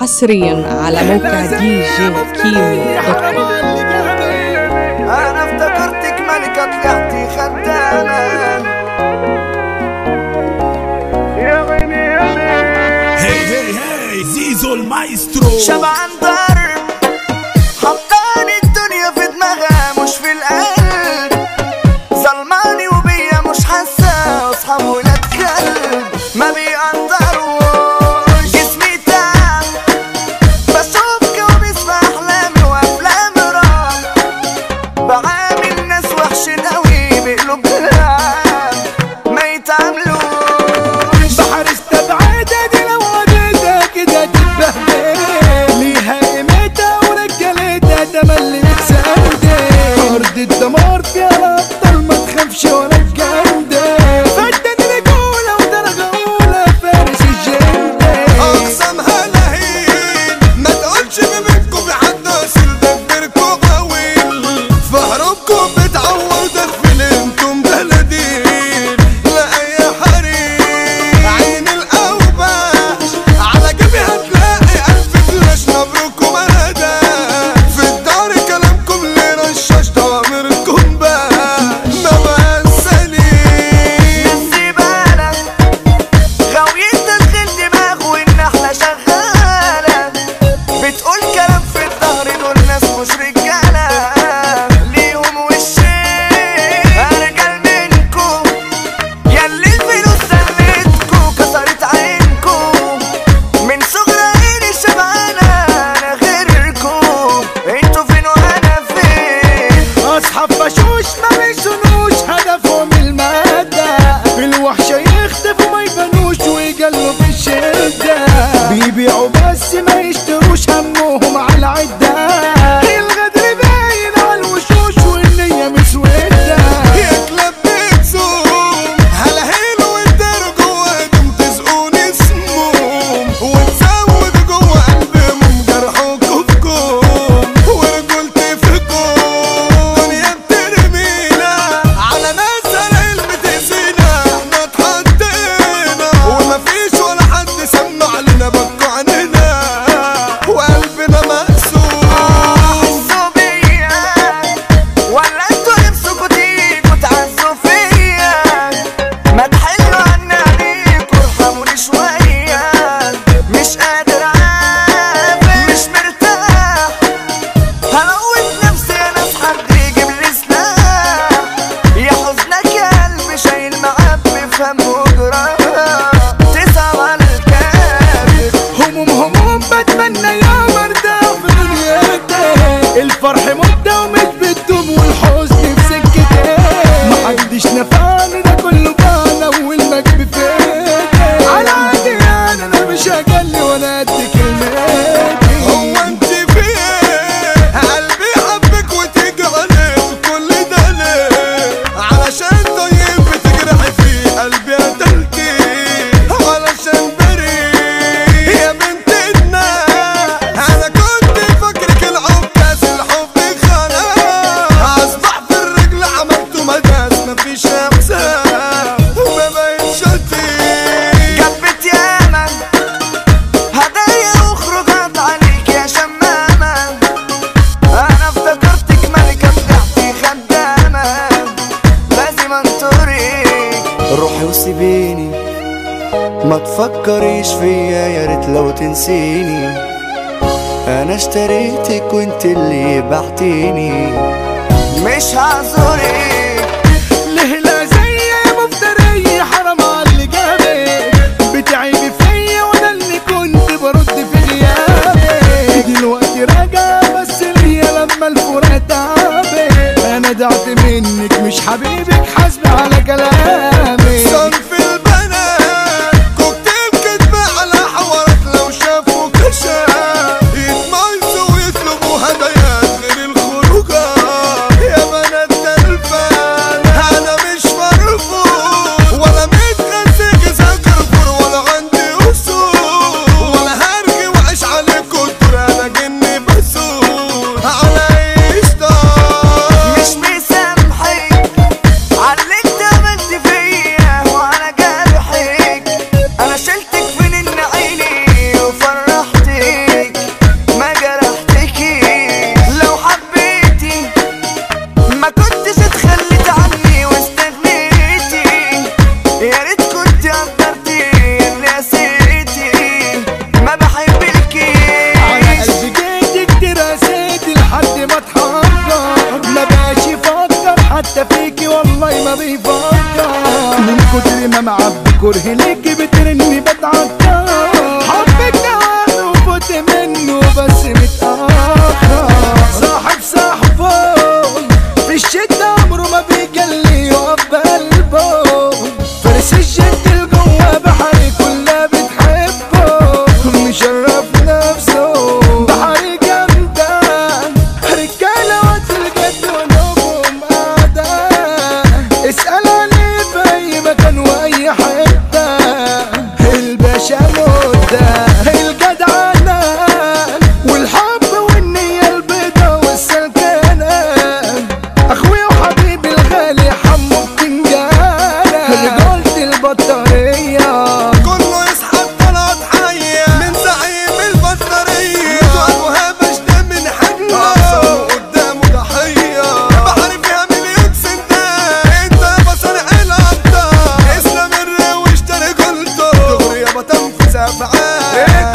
حصريا على موقع دي جي كيمي dot com أنا افتكرتك ملكة طلعتي خدامة يا عيني يا عيني هي هي هي زيزو المايسترو. شبعان ضرب حطان الدنيا في دماغها مش في القلب. ظلماني وبيا مش حاسة أصحاب ولاد كلب ما بيقدر ما تفكريش فيا يا ريت لو تنسيني. أنا اشتريتك وانت اللي بعتيني. مش هزوري. لهلا زي مفتري حرام على اللي جابك؟ بتعيبي فيا وأنا اللي كنت برد في دلوقتي بس ليا لما الفراق أنا منك مش حبيبك حاسبي على كلامي صنف कुरहने की amor تنفذ